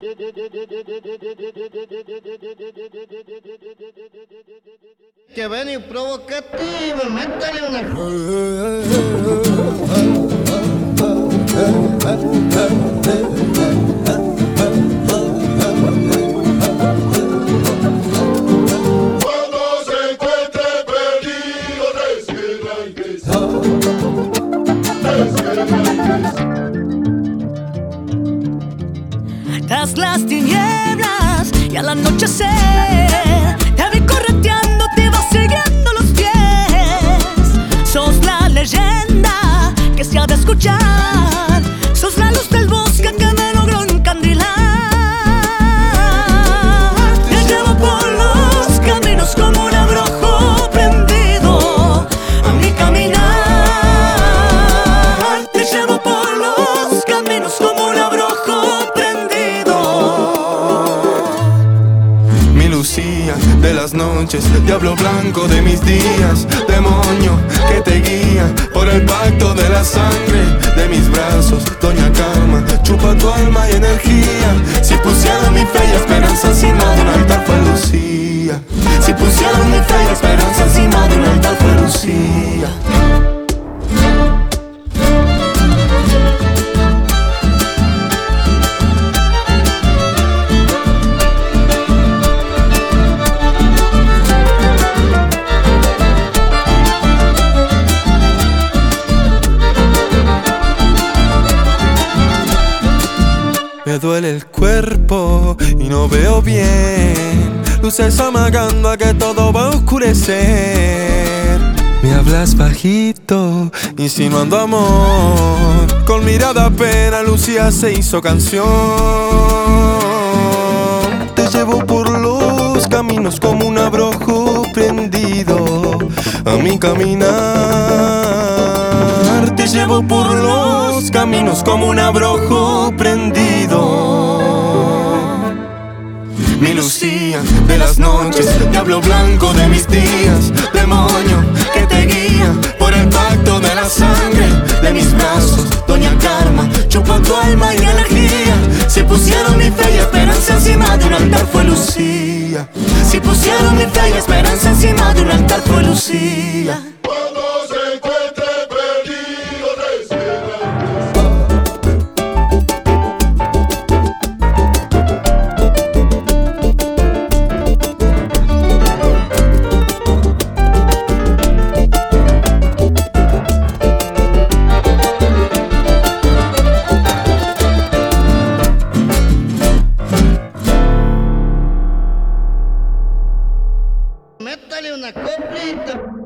Que venir provocativo, métale. Cuando se encuentre perdido, descubra y Tras las tinieblas y al anochecer Te vi correteando, las noches, diablo blanco de mis días, demonio que te guía por el pacto de la sangre de mis brazos, doña Cama, chupa tu alma y energía. Si pusieron mi fe y esperanza encima de un altar fue Lucía. Si pusieron mi fe y esperanza encima de un altar fue Lucía. Me duele el cuerpo y no veo bien. Luces amagando a que todo va a oscurecer. Me hablas bajito, insinuando amor. Con mirada pena, Lucía se hizo canción. Te llevo por los caminos como un abrojo prendido a mi caminar. Te llevo por los caminos como un abrojo prendido. Mi Lucía de las noches, diablo blanco de mis días, demonio que te guía por el pacto de la sangre de mis brazos, doña Karma, chupa tu alma y energía. Si pusieron mi fe y esperanza encima de un altar fue Lucía. Si pusieron mi fe y esperanza encima de un altar fue Lucía. Métale una coplita.